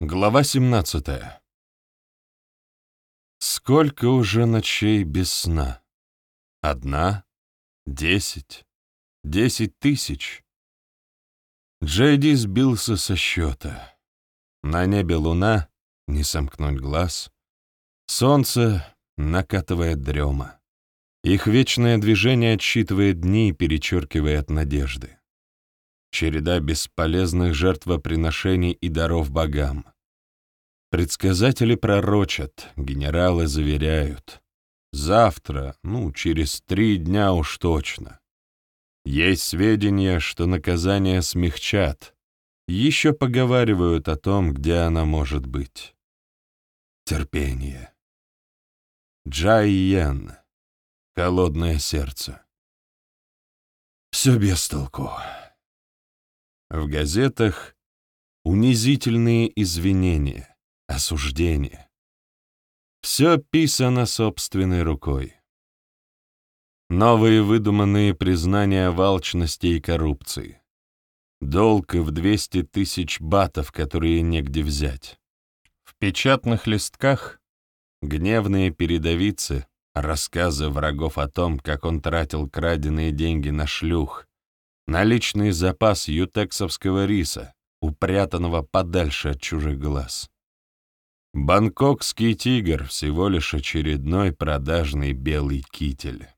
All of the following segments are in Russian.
Глава 17 Сколько уже ночей без сна? Одна? Десять? Десять тысяч? Джейди сбился со счета. На небе луна, не сомкнуть глаз. Солнце накатывает дрема. Их вечное движение отсчитывает дни, перечеркивая от надежды череда бесполезных жертвоприношений и даров богам. Предсказатели пророчат, генералы заверяют. Завтра, ну, через три дня уж точно. Есть сведения, что наказание смягчат. Еще поговаривают о том, где она может быть. Терпение. Джай Йен. Холодное сердце. Все без толку. В газетах унизительные извинения, осуждения. Все писано собственной рукой. Новые выдуманные признания о алчности и коррупции. Долг в 200 тысяч батов, которые негде взять. В печатных листках гневные передовицы, рассказы врагов о том, как он тратил краденые деньги на шлюх, наличный запас ютексовского риса, упрятанного подальше от чужих глаз. Бангкокский тигр — всего лишь очередной продажный белый китель.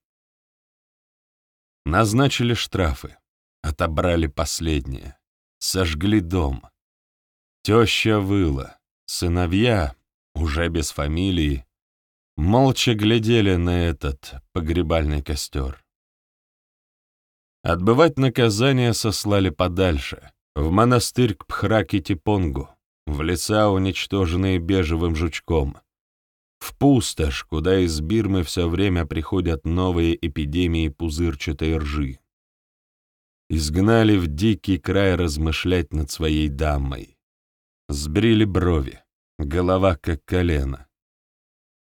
Назначили штрафы, отобрали последнее, сожгли дом. Теща выла, сыновья, уже без фамилии, молча глядели на этот погребальный костер. Отбывать наказание сослали подальше, в монастырь к Пхраки-Типонгу, в леса, уничтоженные бежевым жучком, в пустошь, куда из Бирмы все время приходят новые эпидемии пузырчатой ржи. Изгнали в дикий край размышлять над своей дамой. Сбрили брови, голова как колено.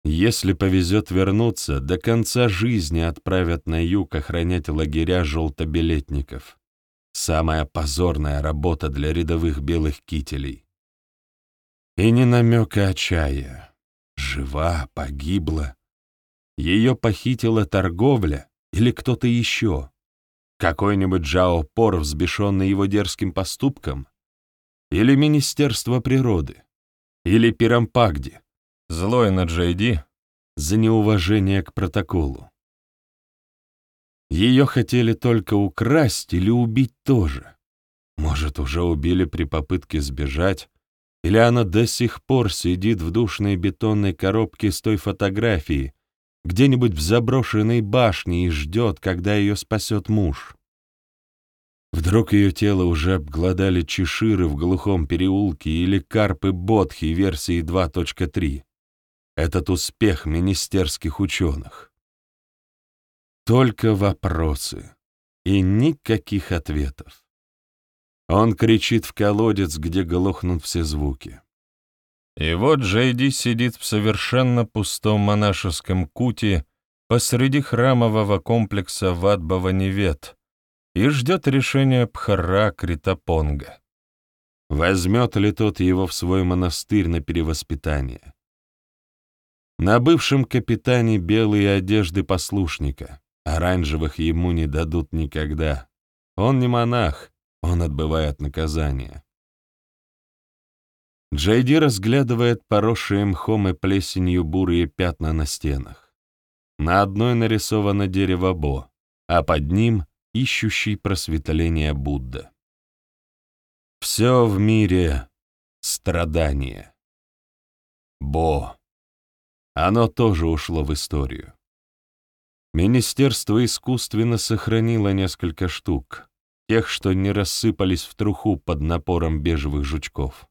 Если повезет вернуться, до конца жизни отправят на юг охранять лагеря желтобилетников. Самая позорная работа для рядовых белых кителей. И не намека отчая. Жива, погибла. Ее похитила торговля или кто-то еще. Какой-нибудь Джао Пор, взбешенный его дерзким поступком? Или Министерство природы? Или Пирампагди? Злой на Джейди за неуважение к протоколу. Ее хотели только украсть или убить тоже. Может, уже убили при попытке сбежать, или она до сих пор сидит в душной бетонной коробке с той фотографией, где-нибудь в заброшенной башне и ждет, когда ее спасет муж. Вдруг ее тело уже обглодали чеширы в глухом переулке или карпы Бодхи версии 2.3 этот успех министерских ученых. Только вопросы и никаких ответов. Он кричит в колодец, где глохнут все звуки. И вот Джейди сидит в совершенно пустом монашеском куте посреди храмового комплекса Ватбава-Невет и ждет решения Пхара Критапонга. Возьмет ли тот его в свой монастырь на перевоспитание? На бывшем капитане белые одежды послушника, оранжевых ему не дадут никогда. Он не монах, он отбывает наказание. Джейди разглядывает поросшие мхом и плесенью бурые пятна на стенах. На одной нарисовано дерево Бо, а под ним — ищущий просветление Будда. Все в мире — страдание. Бо. Оно тоже ушло в историю. Министерство искусственно сохранило несколько штук, тех, что не рассыпались в труху под напором бежевых жучков.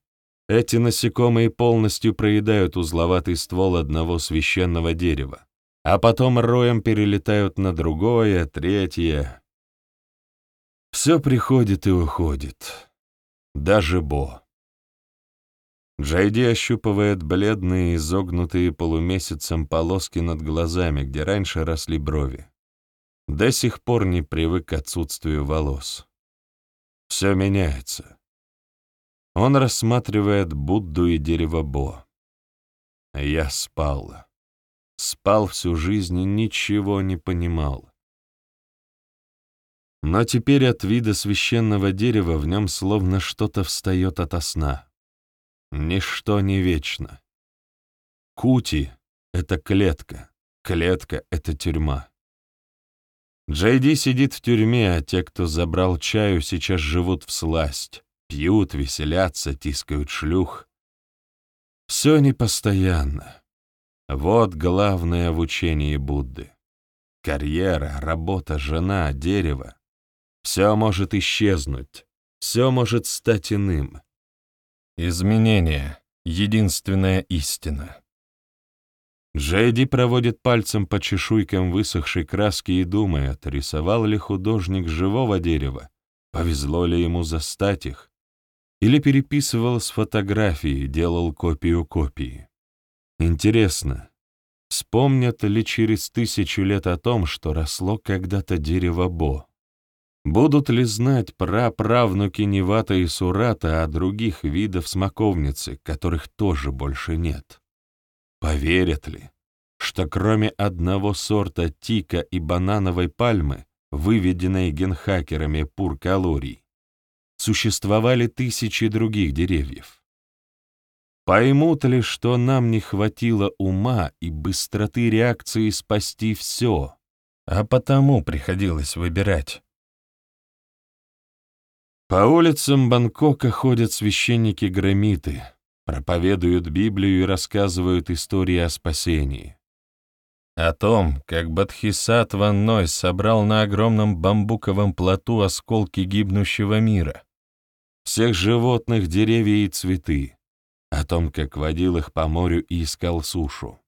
Эти насекомые полностью проедают узловатый ствол одного священного дерева, а потом роем перелетают на другое, третье. Все приходит и уходит. Даже Бо. Джайди ощупывает бледные, изогнутые полумесяцем полоски над глазами, где раньше росли брови. До сих пор не привык к отсутствию волос. Все меняется. Он рассматривает Будду и дерево Бо. Я спал. Спал всю жизнь и ничего не понимал. Но теперь от вида священного дерева в нем словно что-то встает ото сна. Ничто не вечно. Кути — это клетка, клетка — это тюрьма. Джейди сидит в тюрьме, а те, кто забрал чаю, сейчас живут в сласть, пьют, веселятся, тискают шлюх. Все непостоянно. Вот главное в учении Будды. Карьера, работа, жена, дерево. Все может исчезнуть, все может стать иным. Изменение — единственная истина. Джейди проводит пальцем по чешуйкам высохшей краски и думает, рисовал ли художник живого дерева, повезло ли ему застать их, или переписывал с фотографии, делал копию копии. Интересно, вспомнят ли через тысячу лет о том, что росло когда-то дерево Бо? Будут ли знать праправнуки Невата и Сурата о других видах смоковницы, которых тоже больше нет? Поверят ли, что кроме одного сорта тика и банановой пальмы, выведенной генхакерами пур-калорий, существовали тысячи других деревьев? Поймут ли, что нам не хватило ума и быстроты реакции спасти все, а потому приходилось выбирать? По улицам Бангкока ходят священники-громиты, проповедуют Библию и рассказывают истории о спасении. О том, как Бадхисатва Ной собрал на огромном бамбуковом плоту осколки гибнущего мира, всех животных, деревья и цветы, о том, как водил их по морю и искал сушу.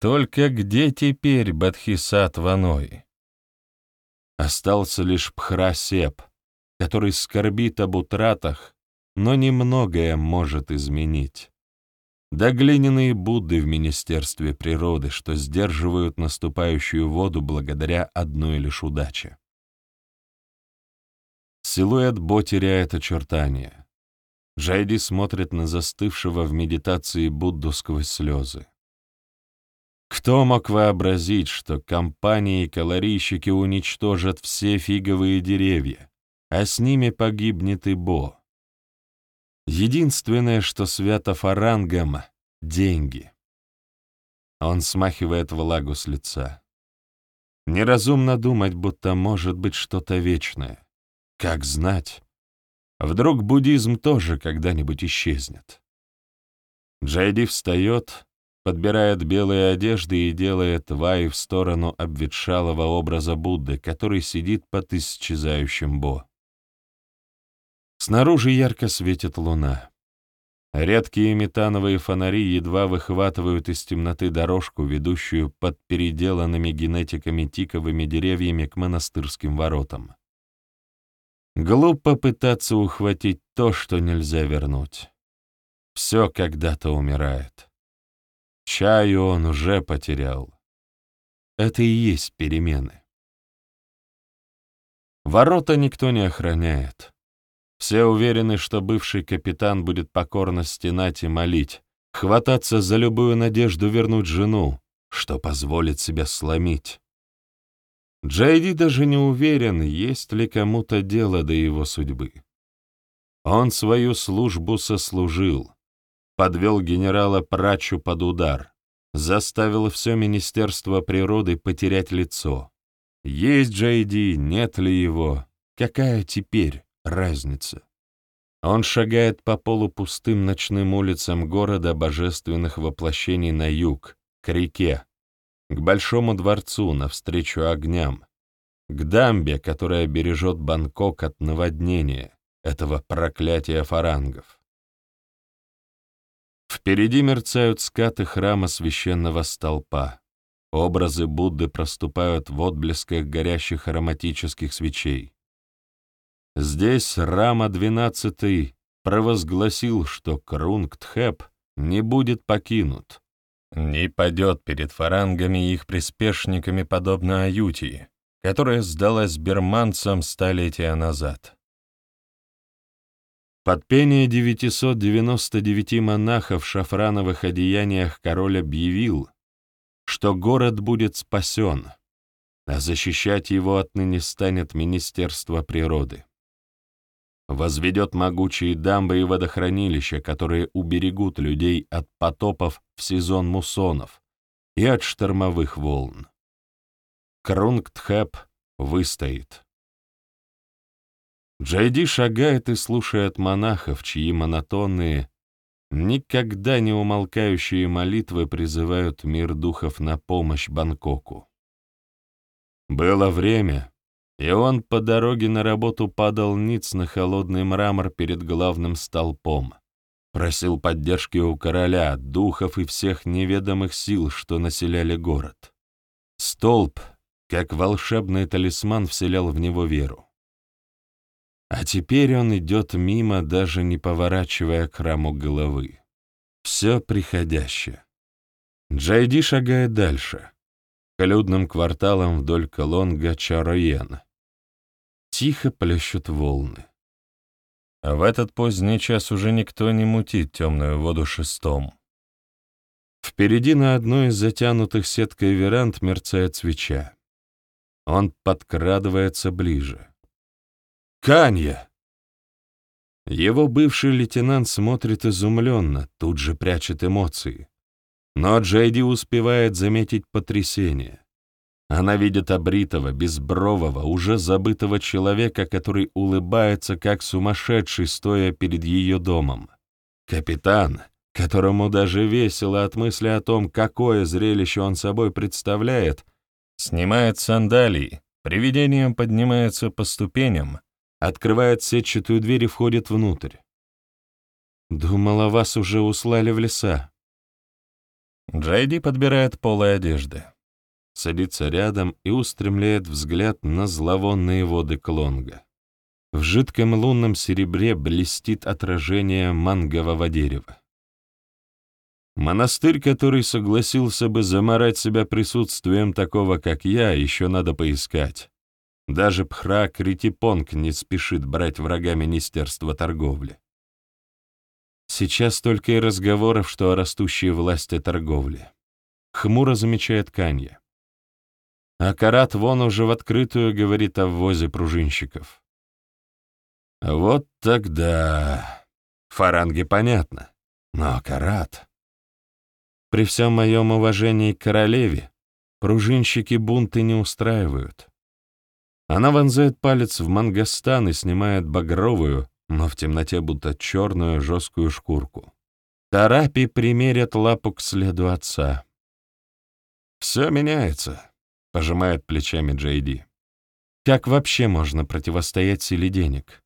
Только где теперь Бадхисатва Ной? Остался лишь Пхрасеп — который скорбит об утратах, но немногое может изменить. Да глиняные Будды в Министерстве природы, что сдерживают наступающую воду благодаря одной лишь удаче. Силуэт Бо теряет очертания. Жайди смотрит на застывшего в медитации Будду сквозь слезы. Кто мог вообразить, что компании и калорийщики уничтожат все фиговые деревья, а с ними погибнет и Бо. Единственное, что свято фарангам — деньги. Он смахивает влагу с лица. Неразумно думать, будто может быть что-то вечное. Как знать? Вдруг буддизм тоже когда-нибудь исчезнет. Джайди встает, подбирает белые одежды и делает вай в сторону обветшалого образа Будды, который сидит под исчезающим Бо. Снаружи ярко светит луна. Редкие метановые фонари едва выхватывают из темноты дорожку, ведущую под переделанными генетиками тиковыми деревьями к монастырским воротам. Глупо пытаться ухватить то, что нельзя вернуть. Все когда-то умирает. Чаю он уже потерял. Это и есть перемены. Ворота никто не охраняет. Все уверены, что бывший капитан будет покорно стенать и молить, хвататься за любую надежду вернуть жену, что позволит себя сломить. Джейди даже не уверен, есть ли кому-то дело до его судьбы. Он свою службу сослужил, подвел генерала Прачу под удар, заставил все Министерство природы потерять лицо. Есть Джейди, нет ли его, какая теперь разница. Он шагает по полупустым ночным улицам города божественных воплощений на юг, к реке, к Большому дворцу, навстречу огням, к дамбе, которая бережет Бангкок от наводнения, этого проклятия фарангов. Впереди мерцают скаты храма священного столпа. Образы Будды проступают в отблесках горящих ароматических свечей. Здесь Рама XII провозгласил, что Крунгтхэп не будет покинут, не падет перед фарангами и их приспешниками, подобно Аютии, которая сдалась берманцам столетия назад. Под пение 999 монахов в шафрановых одеяниях король объявил, что город будет спасен, а защищать его отныне станет Министерство природы. Возведет могучие дамбы и водохранилища, которые уберегут людей от потопов в сезон муссонов и от штормовых волн. Крунгтхэп выстоит. Джайди шагает и слушает монахов, чьи монотонные, никогда не умолкающие молитвы призывают мир духов на помощь Бангкоку. Было время, и он по дороге на работу падал ниц на холодный мрамор перед главным столпом, просил поддержки у короля, духов и всех неведомых сил, что населяли город. Столб, как волшебный талисман, вселял в него веру. А теперь он идет мимо, даже не поворачивая к храму головы. Все приходящее. Джайди шагает дальше, к людным кварталам вдоль Колонга Чароен. Тихо плещут волны. А в этот поздний час уже никто не мутит темную воду шестом. Впереди на одной из затянутых сеткой веранд мерцает свеча. Он подкрадывается ближе. Канья!» Его бывший лейтенант смотрит изумленно, тут же прячет эмоции. Но Джейди успевает заметить потрясение. Она видит обритого, безбрового, уже забытого человека, который улыбается, как сумасшедший, стоя перед ее домом. Капитан, которому даже весело от мысли о том, какое зрелище он собой представляет, снимает сандалии, привидением поднимается по ступеням, открывает сетчатую дверь и входит внутрь. «Думала, вас уже услали в леса». Джайди подбирает полы одежды, садится рядом и устремляет взгляд на зловонные воды Клонга. В жидком лунном серебре блестит отражение мангового дерева. Монастырь, который согласился бы заморать себя присутствием такого, как я, еще надо поискать. Даже Пхра Критипонг не спешит брать врага Министерства торговли. Сейчас только и разговоров, что о растущей власти торговли. Хмуро замечает Канья. А Карат вон уже в открытую говорит о ввозе пружинщиков. Вот тогда... Фаранги понятно. Но Карат... При всем моем уважении к королеве, пружинщики бунты не устраивают. Она вонзает палец в мангостан и снимает багровую, но в темноте будто черную жесткую шкурку. Тарапи примерят лапу к следу отца. «Все меняется», — пожимает плечами Джейди. «Как вообще можно противостоять силе денег?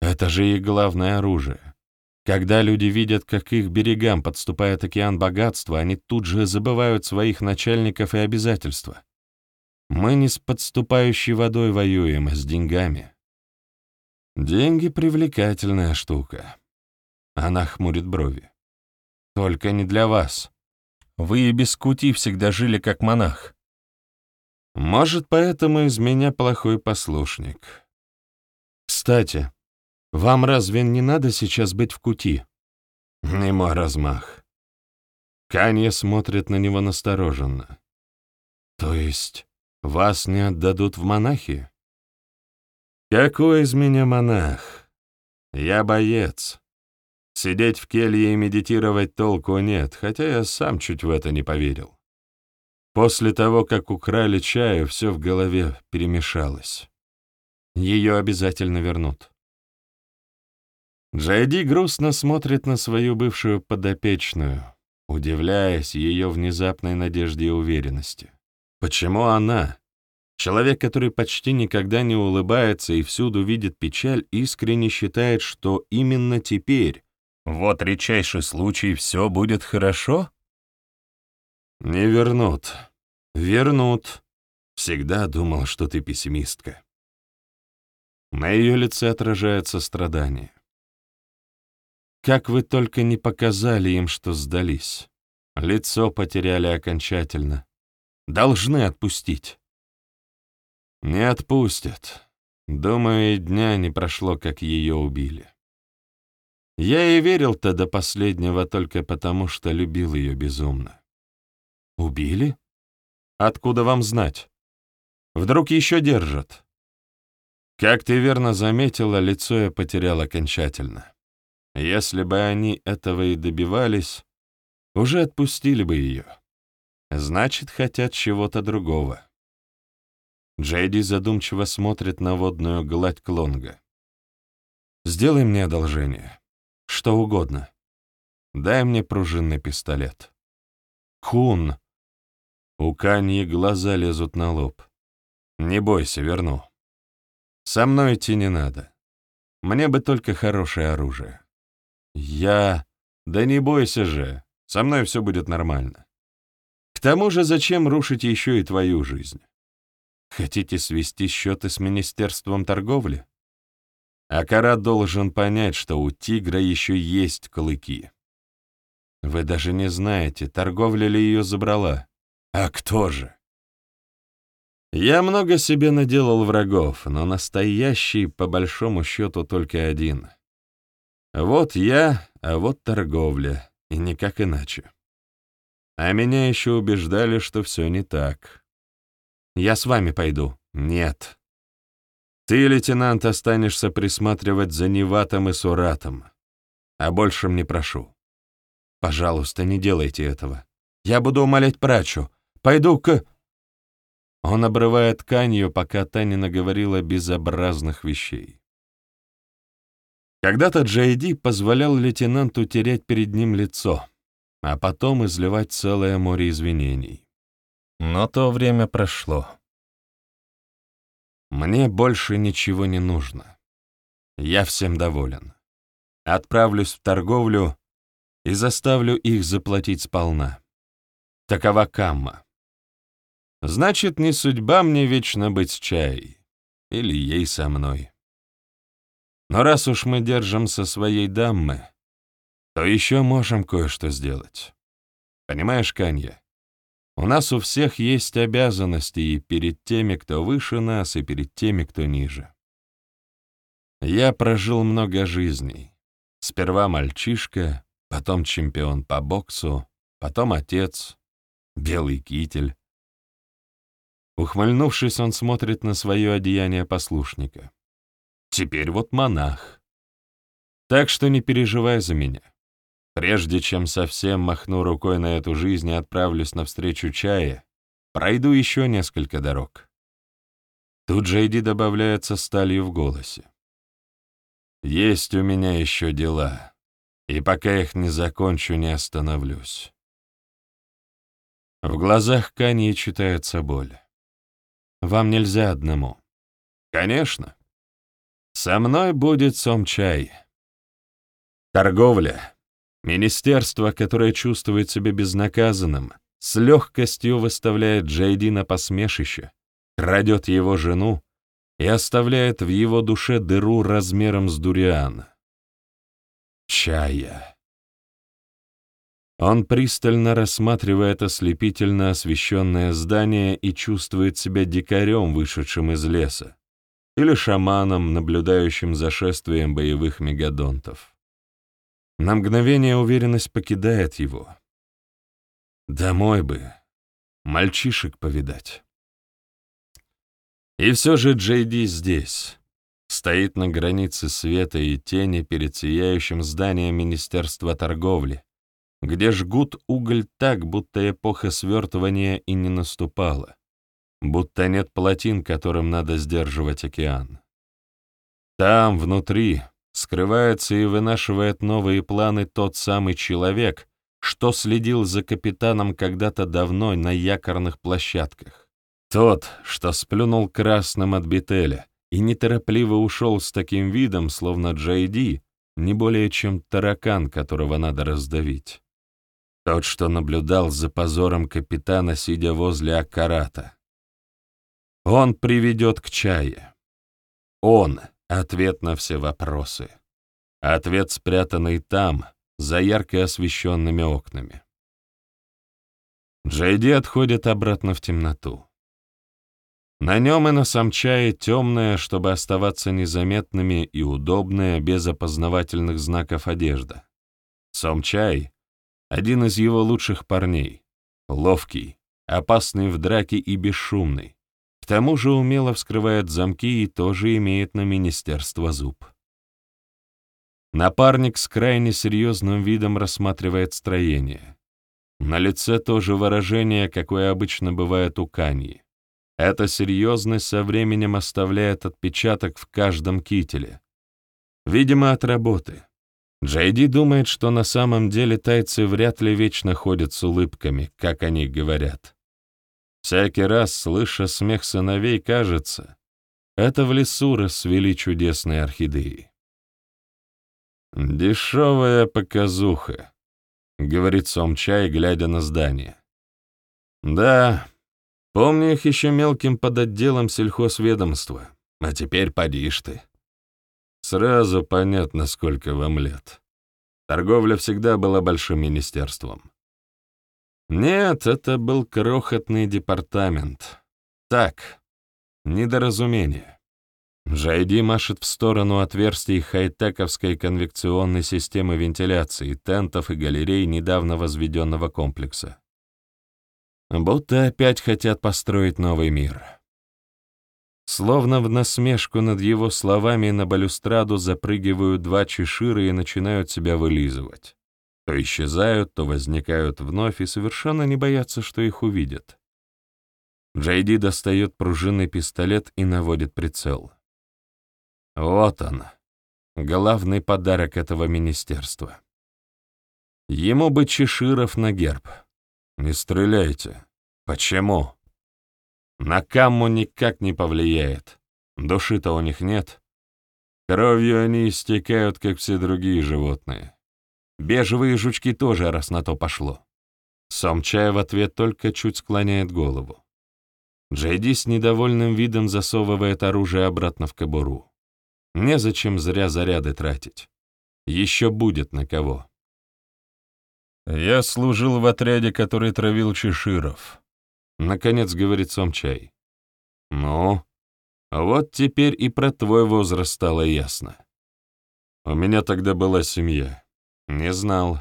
Это же их главное оружие. Когда люди видят, как их берегам подступает океан богатства, они тут же забывают своих начальников и обязательства. Мы не с подступающей водой воюем, а с деньгами. Деньги — привлекательная штука. Она хмурит брови. Только не для вас. Вы и без кути всегда жили как монах. Может, поэтому из меня плохой послушник. Кстати, вам разве не надо сейчас быть в кути? Не мой размах. Канье смотрит на него настороженно. То есть вас не отдадут в монахи? Какой из меня монах? Я боец. Сидеть в келье и медитировать толку нет, хотя я сам чуть в это не поверил. После того, как украли чаю, все в голове перемешалось. Ее обязательно вернут. Джайди грустно смотрит на свою бывшую подопечную, удивляясь ее внезапной надежде и уверенности. Почему она, человек, который почти никогда не улыбается и всюду видит печаль, искренне считает, что именно теперь, вот редчайший случай, все будет хорошо? Не вернут. Вернут. Всегда думал, что ты пессимистка. На ее лице отражается страдание. Как вы только не показали им, что сдались. Лицо потеряли окончательно. Должны отпустить. Не отпустят. Думаю, и дня не прошло, как ее убили. Я и верил-то до последнего только потому, что любил ее безумно. Убили? Откуда вам знать? Вдруг еще держат? Как ты верно заметила, лицо я потерял окончательно. Если бы они этого и добивались, уже отпустили бы ее. Значит, хотят чего-то другого. Джейди задумчиво смотрит на водную гладь Клонга. «Сделай мне одолжение. Что угодно. Дай мне пружинный пистолет». «Кун!» У Каньи глаза лезут на лоб. «Не бойся, верну. Со мной идти не надо. Мне бы только хорошее оружие». «Я...» «Да не бойся же. Со мной все будет нормально. К тому же зачем рушить еще и твою жизнь? Хотите свести счеты с Министерством торговли? Акара должен понять, что у тигра еще есть клыки. Вы даже не знаете, торговля ли ее забрала. А кто же? Я много себе наделал врагов, но настоящий, по большому счету, только один. Вот я, а вот торговля, и никак иначе. А меня еще убеждали, что все не так. Я с вами пойду». «Нет. Ты, лейтенант, останешься присматривать за Неватом и Суратом. А большем не прошу. Пожалуйста, не делайте этого. Я буду умолять прачу. Пойду к...» Он обрывает тканью, пока Таня наговорила безобразных вещей. Когда-то Джейди позволял лейтенанту терять перед ним лицо, а потом изливать целое море извинений. Но то время прошло. Мне больше ничего не нужно. Я всем доволен. Отправлюсь в торговлю и заставлю их заплатить сполна. Такова камма. Значит, не судьба мне вечно быть с чаей. Или ей со мной. Но раз уж мы держим со своей даммы, то еще можем кое-что сделать. Понимаешь, Канья? У нас у всех есть обязанности и перед теми, кто выше нас, и перед теми, кто ниже. Я прожил много жизней. Сперва мальчишка, потом чемпион по боксу, потом отец, белый китель. Ухмыльнувшись, он смотрит на свое одеяние послушника. Теперь вот монах. Так что не переживай за меня. Прежде чем совсем махну рукой на эту жизнь и отправлюсь навстречу чая, пройду еще несколько дорог. Тут Джейди добавляется сталью в голосе. Есть у меня еще дела, и пока их не закончу, не остановлюсь. В глазах Кани читается боль. Вам нельзя одному. Конечно. Со мной будет сом-чай. Торговля Министерство, которое чувствует себя безнаказанным, с легкостью выставляет Джейди на посмешище, крадет его жену и оставляет в его душе дыру размером с дуриан. Чая. Он пристально рассматривает ослепительно освещенное здание и чувствует себя дикарем, вышедшим из леса, или шаманом, наблюдающим за шествием боевых мегадонтов. На мгновение уверенность покидает его. Домой бы, мальчишек повидать. И все же Джейди здесь, стоит на границе света и тени перед сияющим зданием Министерства торговли, где жгут уголь так, будто эпоха свертывания и не наступала, будто нет плотин, которым надо сдерживать океан. Там, внутри, скрывается и вынашивает новые планы тот самый человек, что следил за капитаном когда-то давно на якорных площадках. Тот, что сплюнул красным от бетеля и неторопливо ушел с таким видом, словно Джейди, не более чем таракан, которого надо раздавить. Тот, что наблюдал за позором капитана, сидя возле Аккарата. Он приведет к чае. Он — Ответ на все вопросы. Ответ, спрятанный там, за ярко освещенными окнами. Джейди отходит обратно в темноту. На нем и на самчае темная, чтобы оставаться незаметными и удобная, без опознавательных знаков одежда. Самчай — один из его лучших парней, ловкий, опасный в драке и бесшумный. К тому же умело вскрывает замки и тоже имеет на министерство зуб. Напарник с крайне серьезным видом рассматривает строение. На лице тоже выражение, какое обычно бывает у Каньи. Эта серьезность со временем оставляет отпечаток в каждом кителе. Видимо, от работы. Джейди думает, что на самом деле тайцы вряд ли вечно ходят с улыбками, как они говорят. Всякий раз, слыша смех сыновей, кажется, это в лесу расцвели чудесные орхидеи. «Дешевая показуха», — говорит Сомчай, глядя на здание. «Да, помню их еще мелким под отделом сельхозведомства, а теперь подишь ты». Сразу понятно, сколько вам лет. Торговля всегда была большим министерством. Нет, это был крохотный департамент. Так, недоразумение. Жайди машет в сторону отверстий хай-тековской конвекционной системы вентиляции, тентов и галерей недавно возведенного комплекса. Будто опять хотят построить новый мир. Словно в насмешку над его словами на балюстраду запрыгивают два чеширы и начинают себя вылизывать. То исчезают, то возникают вновь и совершенно не боятся, что их увидят. Джейди достает пружинный пистолет и наводит прицел. Вот он, главный подарок этого министерства. Ему бы Чеширов на герб. Не стреляйте. Почему? На Камму никак не повлияет. Души-то у них нет. Кровью они истекают, как все другие животные. Бежевые жучки тоже, раз на то пошло. Сомчай в ответ только чуть склоняет голову. Джейди с недовольным видом засовывает оружие обратно в кобуру. Незачем зря заряды тратить. Еще будет на кого. Я служил в отряде, который травил чеширов. Наконец говорит Сомчай. Ну, вот теперь и про твой возраст стало ясно. У меня тогда была семья. Не знал.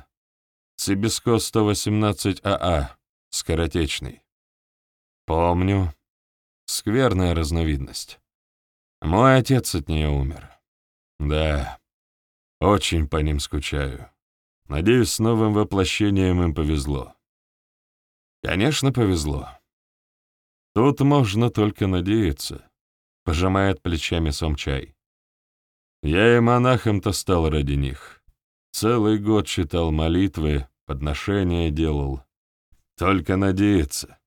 Цибиско 118 АА, скоротечный. Помню. Скверная разновидность. Мой отец от нее умер. Да, очень по ним скучаю. Надеюсь, с новым воплощением им повезло. Конечно, повезло. Тут можно только надеяться, — пожимает плечами Сомчай. Я и монахом-то стал ради них. Целый год читал молитвы, подношения делал. Только надеяться.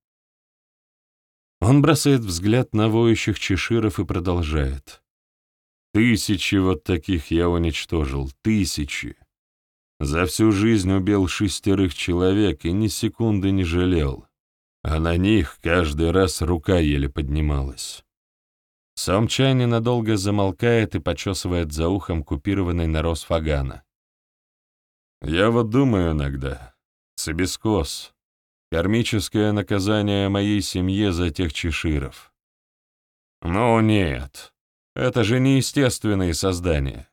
Он бросает взгляд на воющих чеширов и продолжает. Тысячи вот таких я уничтожил, тысячи. За всю жизнь убил шестерых человек и ни секунды не жалел. А на них каждый раз рука еле поднималась. Сам чай ненадолго замолкает и почесывает за ухом купированный нарост фагана. Я вот думаю иногда, Цибискос, Кармическое наказание моей семье за тех чеширов. Но нет, это же неестественные создания.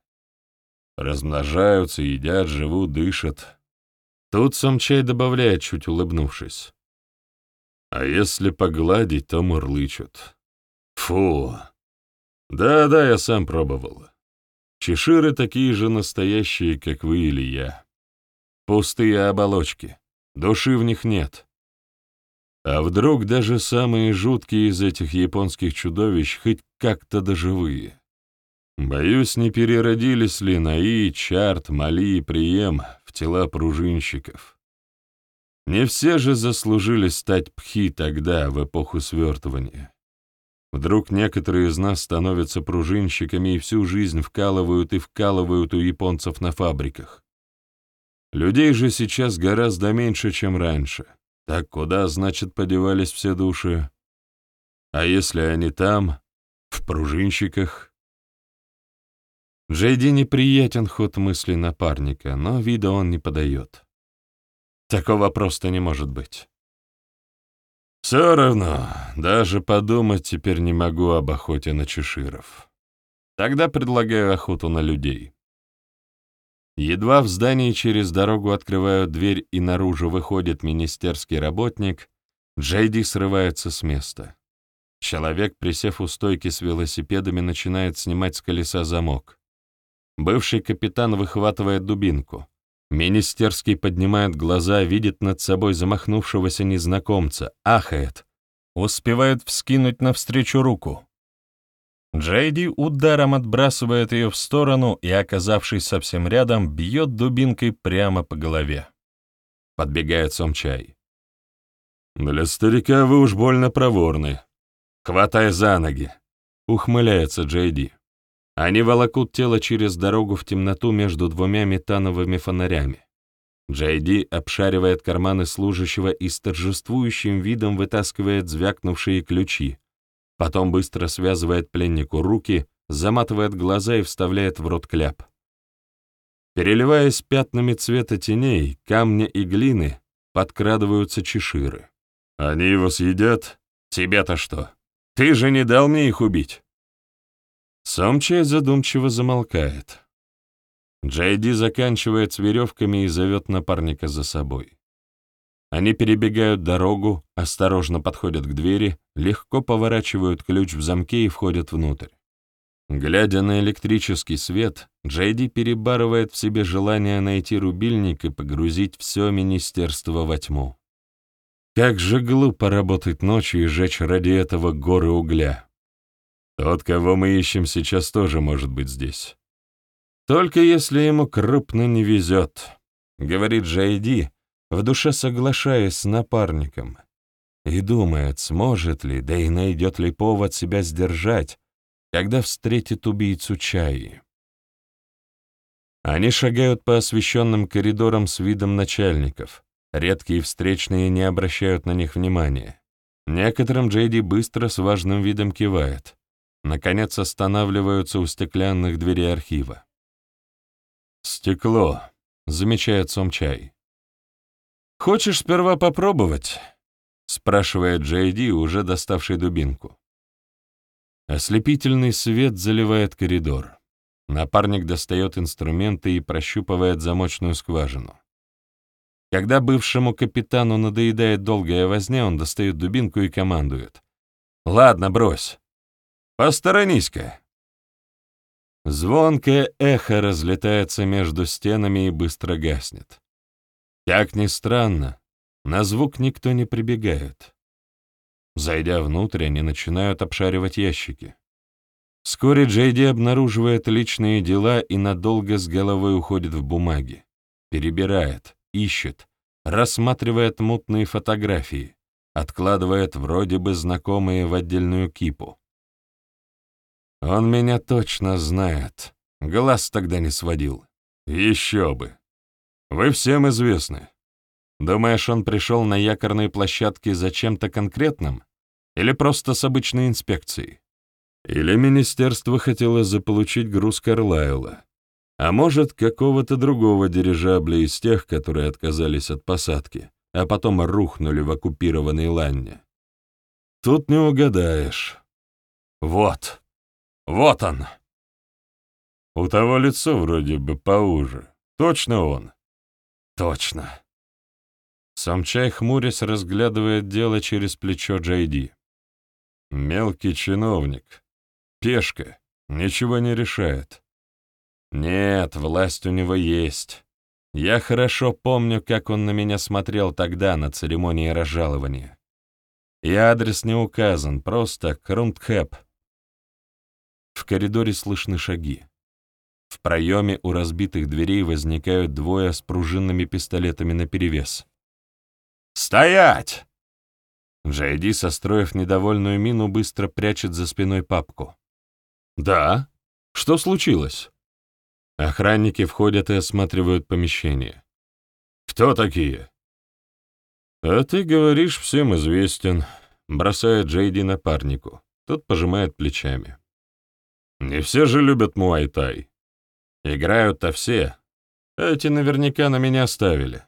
Размножаются, едят, живут, дышат. Тут самчай добавляет, чуть улыбнувшись. А если погладить, то мурлычут. Фу. Да-да, я сам пробовал. Чеширы такие же настоящие, как вы или я. Пустые оболочки. Души в них нет. А вдруг даже самые жуткие из этих японских чудовищ хоть как-то доживые? Боюсь, не переродились ли Наи, Чарт, Мали и Прием в тела пружинщиков. Не все же заслужили стать пхи тогда, в эпоху свертывания. Вдруг некоторые из нас становятся пружинщиками и всю жизнь вкалывают и вкалывают у японцев на фабриках. Людей же сейчас гораздо меньше, чем раньше. Так куда, значит, подевались все души? А если они там, в пружинщиках? Джейди неприятен ход мысли напарника, но вида он не подает. Такого просто не может быть. Все равно, даже подумать теперь не могу об охоте на чеширов. Тогда предлагаю охоту на людей. Едва в здании через дорогу открывают дверь и наружу выходит министерский работник, Джейди срывается с места. Человек, присев у стойки с велосипедами, начинает снимать с колеса замок. Бывший капитан выхватывает дубинку. Министерский поднимает глаза, видит над собой замахнувшегося незнакомца, ахает, успевает вскинуть навстречу руку. Джейди ударом отбрасывает ее в сторону и, оказавшись совсем рядом, бьет дубинкой прямо по голове. Подбегает Сомчай. «Для старика вы уж больно проворны. Хватай за ноги!» — ухмыляется Джейди. Они волокут тело через дорогу в темноту между двумя метановыми фонарями. Джейди обшаривает карманы служащего и с торжествующим видом вытаскивает звякнувшие ключи, потом быстро связывает пленнику руки, заматывает глаза и вставляет в рот кляп. Переливаясь пятнами цвета теней, камня и глины, подкрадываются чеширы. «Они его съедят? Тебе-то что? Ты же не дал мне их убить!» Сомчай задумчиво замолкает. Джейди заканчивает с веревками и зовет напарника за собой. Они перебегают дорогу, осторожно подходят к двери, легко поворачивают ключ в замке и входят внутрь. Глядя на электрический свет, Джейди перебарывает в себе желание найти рубильник и погрузить все министерство во тьму. Как же глупо работать ночью и жечь ради этого горы угля. Тот, кого мы ищем сейчас, тоже может быть здесь. Только если ему крупно не везет, — говорит Джейди, в душе соглашаясь с напарником, и думает, сможет ли, да и найдет ли повод себя сдержать, когда встретит убийцу Чаи. Они шагают по освещенным коридорам с видом начальников. Редкие встречные не обращают на них внимания. Некоторым Джейди быстро с важным видом кивает наконец останавливаются у стеклянных дверей архива. «Стекло», — замечает Сомчай. «Хочешь сперва попробовать?» — спрашивает Джейди, уже доставший дубинку. Ослепительный свет заливает коридор. Напарник достает инструменты и прощупывает замочную скважину. Когда бывшему капитану надоедает долгая возня, он достает дубинку и командует. «Ладно, брось. Посторонись-ка!» Звонкое эхо разлетается между стенами и быстро гаснет. Как ни странно, на звук никто не прибегает. Зайдя внутрь, они начинают обшаривать ящики. Вскоре Джейди обнаруживает личные дела и надолго с головой уходит в бумаги. Перебирает, ищет, рассматривает мутные фотографии, откладывает вроде бы знакомые в отдельную кипу. Он меня точно знает. Глаз тогда не сводил. Еще бы. Вы всем известны. Думаешь, он пришел на якорные площадки за чем-то конкретным? Или просто с обычной инспекцией? Или министерство хотело заполучить груз Карлайла? А может, какого-то другого дирижабля из тех, которые отказались от посадки, а потом рухнули в оккупированной Ланне? Тут не угадаешь. Вот. Вот он!» У того лицо вроде бы поуже. Точно он? Точно. Самчай хмурясь разглядывает дело через плечо Джейди. Мелкий чиновник. Пешка. Ничего не решает. Нет, власть у него есть. Я хорошо помню, как он на меня смотрел тогда на церемонии разжалования. И адрес не указан, просто Крундхэп, в коридоре слышны шаги. В проеме у разбитых дверей возникают двое с пружинными пистолетами наперевес. «Стоять!» Джейди, состроив недовольную мину, быстро прячет за спиной папку. «Да? Что случилось?» Охранники входят и осматривают помещение. «Кто такие?» «А ты говоришь, всем известен», — бросает Джейди напарнику. Тот пожимает плечами. Не все же любят муай-тай. Играют-то все. Эти наверняка на меня ставили.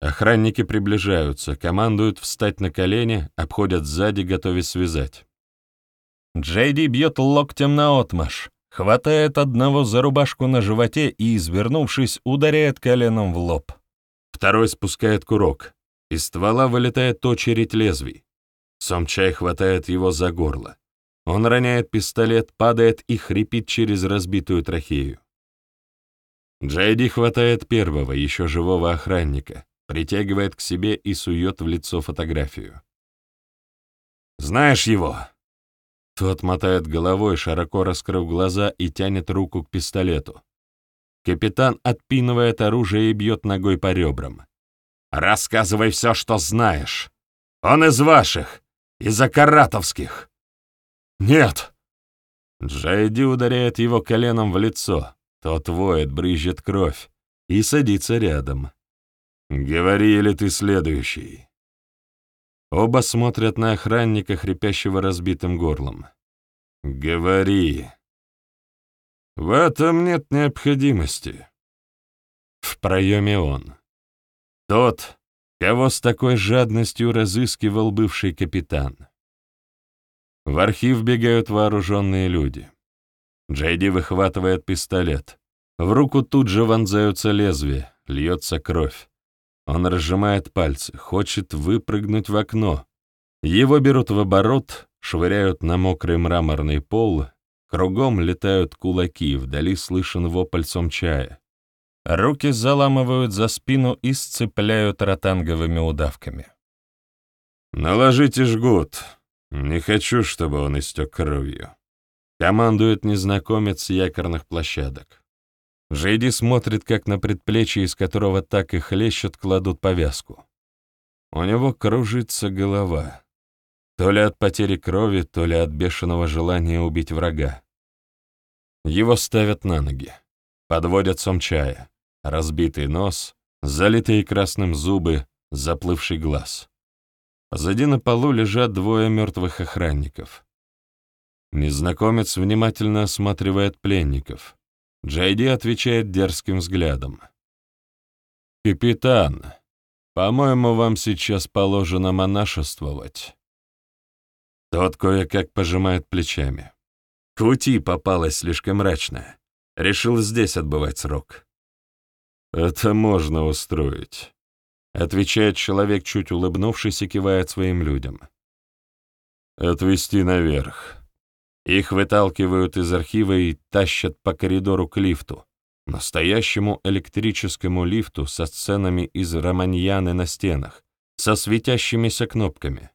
Охранники приближаются, командуют встать на колени, обходят сзади, готовясь связать. Джейди бьет локтем на отмаш, хватает одного за рубашку на животе и, извернувшись, ударяет коленом в лоб. Второй спускает курок. Из ствола вылетает очередь лезвий. Сомчай хватает его за горло. Он роняет пистолет, падает и хрипит через разбитую трахею. Джейди хватает первого, еще живого охранника, притягивает к себе и сует в лицо фотографию. «Знаешь его?» Тот мотает головой, широко раскрыв глаза и тянет руку к пистолету. Капитан отпинывает оружие и бьет ногой по ребрам. «Рассказывай все, что знаешь. Он из ваших, из акаратовских». «Нет!» Джейди ударяет его коленом в лицо. Тот воет, брызжет кровь и садится рядом. «Говори, или ты следующий?» Оба смотрят на охранника, хрипящего разбитым горлом. «Говори!» «В этом нет необходимости». В проеме он. Тот, кого с такой жадностью разыскивал бывший капитан. В архив бегают вооруженные люди. Джейди выхватывает пистолет. В руку тут же вонзаются лезвия, льется кровь. Он разжимает пальцы, хочет выпрыгнуть в окно. Его берут в оборот, швыряют на мокрый мраморный пол, кругом летают кулаки, вдали слышен вопль чая. Руки заламывают за спину и сцепляют ротанговыми удавками. «Наложите жгут. Не хочу, чтобы он истек кровью», — командует незнакомец якорных площадок. Жейди смотрит, как на предплечье, из которого так и хлещут, кладут повязку. У него кружится голова. То ли от потери крови, то ли от бешеного желания убить врага. Его ставят на ноги, подводят сомчая. Разбитый нос, залитые красным зубы, заплывший глаз. Позади на полу лежат двое мертвых охранников. Незнакомец внимательно осматривает пленников. Джейди отвечает дерзким взглядом. «Капитан, по-моему, вам сейчас положено монашествовать». Тот кое-как пожимает плечами. Кути попалась слишком мрачная. Решил здесь отбывать срок. «Это можно устроить», — отвечает человек, чуть улыбнувшись и кивает своим людям. «Отвезти наверх». Их выталкивают из архива и тащат по коридору к лифту, настоящему электрическому лифту со сценами из романьяны на стенах, со светящимися кнопками.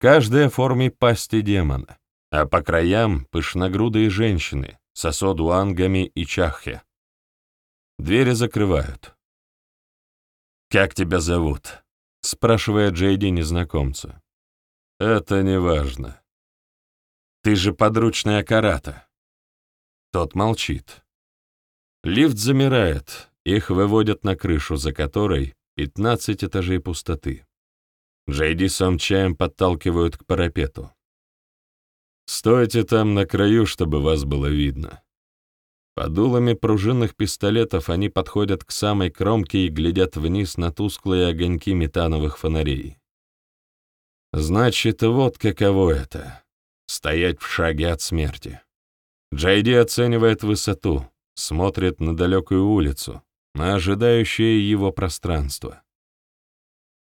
Каждая форме пасти демона, а по краям пышногрудые женщины с осодуангами и чаххе. Двери закрывают. «Как тебя зовут?» — спрашивает Джейди незнакомца. «Это не важно. Ты же подручная карата». Тот молчит. Лифт замирает, их выводят на крышу, за которой пятнадцать этажей пустоты. Джейди с чаем подталкивают к парапету. «Стойте там на краю, чтобы вас было видно». Под дулами пружинных пистолетов они подходят к самой кромке и глядят вниз на тусклые огоньки метановых фонарей. Значит, вот каково это — стоять в шаге от смерти. Джайди оценивает высоту, смотрит на далекую улицу, на ожидающее его пространство.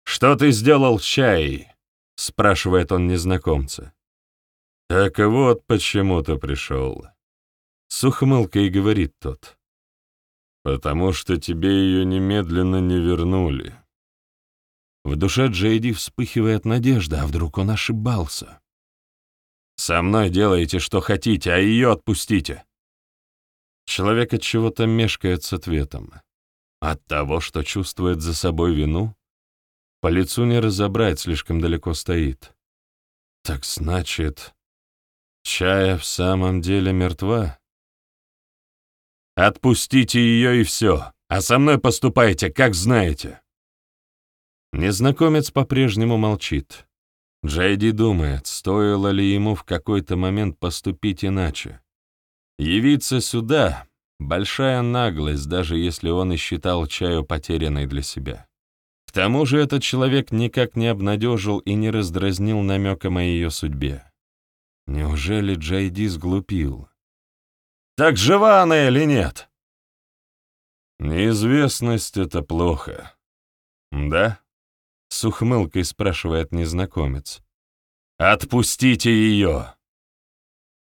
«Что ты сделал с чаей?» — спрашивает он незнакомца. «Так вот почему ты пришел», с ухмылкой говорит тот. «Потому что тебе ее немедленно не вернули». В душе Джейди вспыхивает надежда, а вдруг он ошибался. «Со мной делаете, что хотите, а ее отпустите». Человек от чего-то мешкает с ответом. От того, что чувствует за собой вину? По лицу не разобрать, слишком далеко стоит. Так значит, Чая в самом деле мертва? Отпустите ее и все, а со мной поступайте, как знаете». Незнакомец по-прежнему молчит. Джейди думает, стоило ли ему в какой-то момент поступить иначе. Явиться сюда — большая наглость, даже если он и считал чаю потерянной для себя. К тому же этот человек никак не обнадежил и не раздразнил намеком о ее судьбе. Неужели Джайди сглупил? «Так жива она или нет?» «Неизвестность — это плохо». «Да?» — с ухмылкой спрашивает незнакомец. «Отпустите ее!»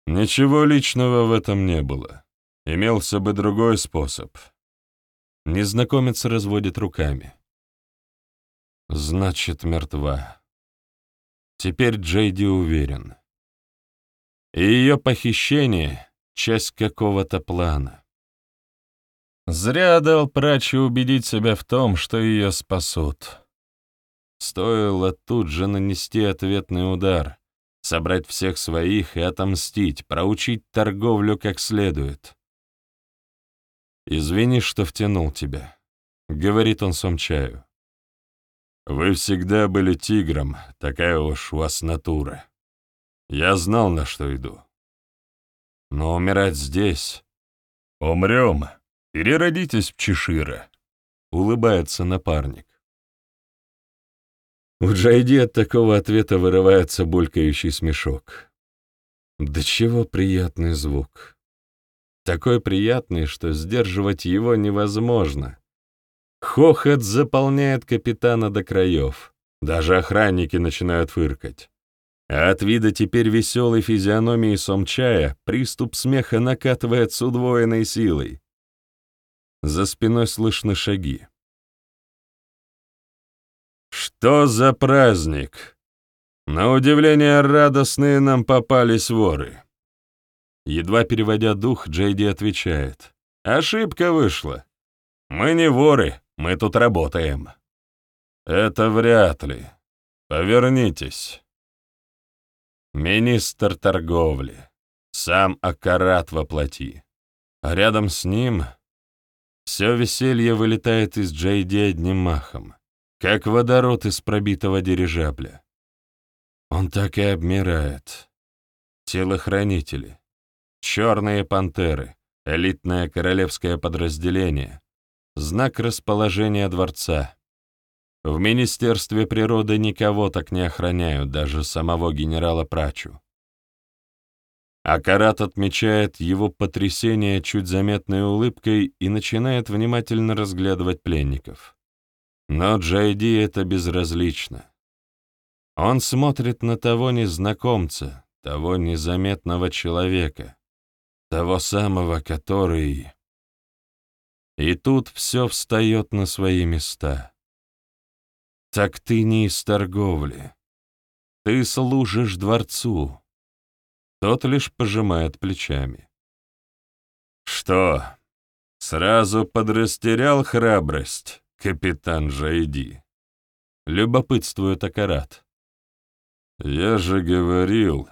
Ничего личного в этом не было. Имелся бы другой способ. Незнакомец разводит руками. Значит, мертва. Теперь Джейди уверен. И ее похищение — часть какого-то плана. Зря дал прачу убедить себя в том, что ее спасут. Стоило тут же нанести ответный удар, собрать всех своих и отомстить, проучить торговлю как следует. «Извини, что втянул тебя», — говорит он Сомчаю. «Вы всегда были тигром, такая уж у вас натура. Я знал, на что иду. Но умирать здесь... Умрем, переродитесь в Чешира», — улыбается напарник. У Джайди от такого ответа вырывается булькающий смешок. Да чего приятный звук. Такой приятный, что сдерживать его невозможно. Хохот заполняет капитана до краев. Даже охранники начинают фыркать. А от вида теперь веселой физиономии Сомчая приступ смеха накатывает с удвоенной силой. За спиной слышны шаги. «Что за праздник?» На удивление радостные нам попались воры. Едва переводя дух, Джейди отвечает. «Ошибка вышла. Мы не воры, мы тут работаем». «Это вряд ли. Повернитесь». Министр торговли. Сам Акарат воплоти. А рядом с ним все веселье вылетает из Джейди одним махом, как водород из пробитого дирижабля. Он так и обмирает. Телохранители. Черные пантеры, элитное королевское подразделение, знак расположения дворца. В Министерстве природы никого так не охраняют, даже самого генерала Прачу. Акарат отмечает его потрясение чуть заметной улыбкой и начинает внимательно разглядывать пленников. Но Джайди это безразлично. Он смотрит на того незнакомца, того незаметного человека, того самого, который... И тут все встает на свои места. Так ты не из торговли. Ты служишь дворцу. Тот лишь пожимает плечами. Что, сразу подрастерял храбрость, капитан Жайди? Любопытствует Акарат. Я же говорил,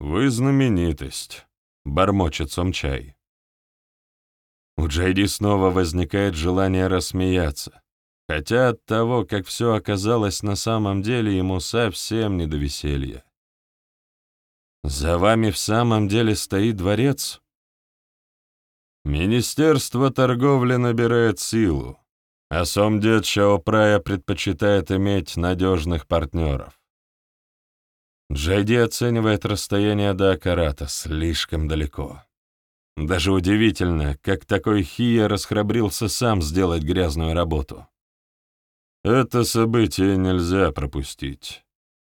вы знаменитость. — бормочет Сомчай. У Джайди снова возникает желание рассмеяться, хотя от того, как все оказалось на самом деле, ему совсем не до веселья. «За вами в самом деле стоит дворец?» Министерство торговли набирает силу, а Сомдет Шаопрая предпочитает иметь надежных партнеров. Джайди оценивает расстояние до Акарата слишком далеко. Даже удивительно, как такой Хия расхрабрился сам сделать грязную работу. Это событие нельзя пропустить.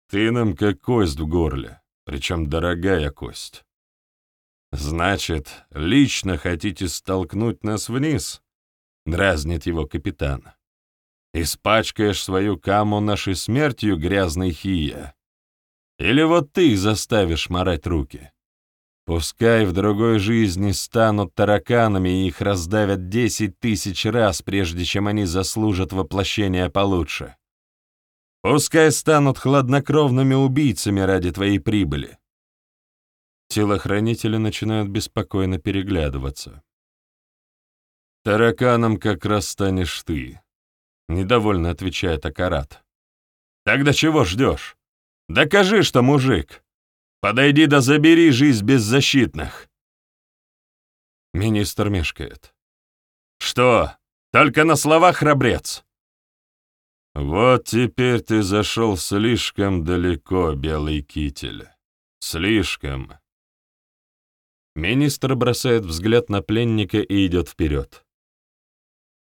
Ты нам как кость в горле, причем дорогая кость. Значит, лично хотите столкнуть нас вниз? Дразнит его капитан. Испачкаешь свою каму нашей смертью, грязный Хия. Или вот ты заставишь морать руки? Пускай в другой жизни станут тараканами и их раздавят десять тысяч раз, прежде чем они заслужат воплощения получше. Пускай станут хладнокровными убийцами ради твоей прибыли. Телохранители начинают беспокойно переглядываться. «Тараканом как раз станешь ты», — недовольно отвечает Акарат. «Тогда чего ждешь? Докажи, что мужик. Подойди да забери жизнь беззащитных. Министр мешкает. Что, только на словах храбрец? «Вот теперь ты зашел слишком далеко, белый китель. Слишком». Министр бросает взгляд на пленника и идет вперед.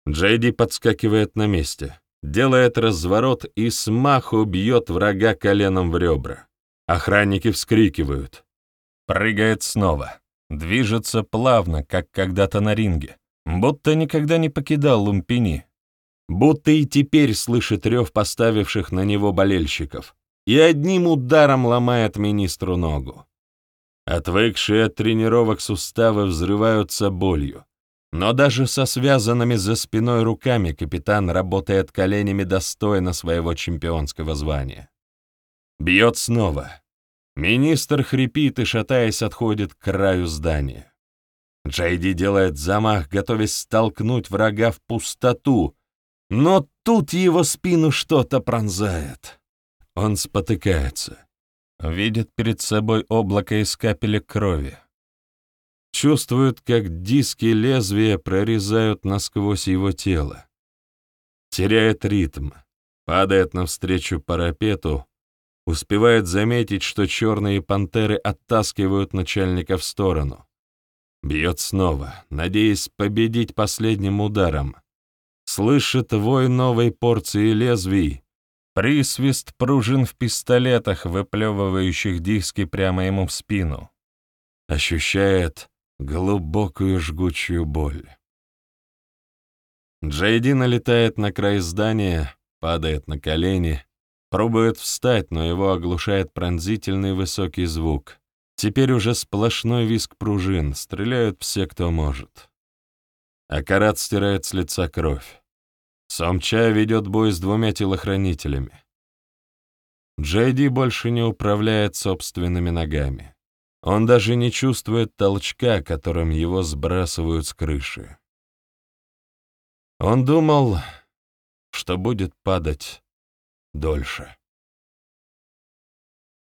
Джейди подскакивает на месте, делает разворот и смаху бьет врага коленом в ребра. Охранники вскрикивают. Прыгает снова. Движется плавно, как когда-то на ринге, будто никогда не покидал Лумпини. Будто и теперь слышит рев поставивших на него болельщиков и одним ударом ломает министру ногу. Отвыкшие от тренировок суставы взрываются болью, но даже со связанными за спиной руками капитан работает коленями достойно своего чемпионского звания. Бьет снова. Министр хрипит и, шатаясь, отходит к краю здания. Джейди делает замах, готовясь столкнуть врага в пустоту, но тут его спину что-то пронзает. Он спотыкается. Видит перед собой облако из капелек крови. Чувствует, как диски лезвия прорезают насквозь его тело. Теряет ритм, падает навстречу парапету, успевает заметить, что черные пантеры оттаскивают начальника в сторону. Бьет снова, надеясь победить последним ударом. Слышит вой новой порции лезвий, присвист пружин в пистолетах, выплевывающих диски прямо ему в спину. Ощущает глубокую жгучую боль. Джейди налетает на край здания, падает на колени, Пробует встать, но его оглушает пронзительный высокий звук. Теперь уже сплошной виск пружин, стреляют все, кто может. Акарат стирает с лица кровь. Сомча ведет бой с двумя телохранителями. Джейди больше не управляет собственными ногами. Он даже не чувствует толчка, которым его сбрасывают с крыши. Он думал, что будет падать дольше.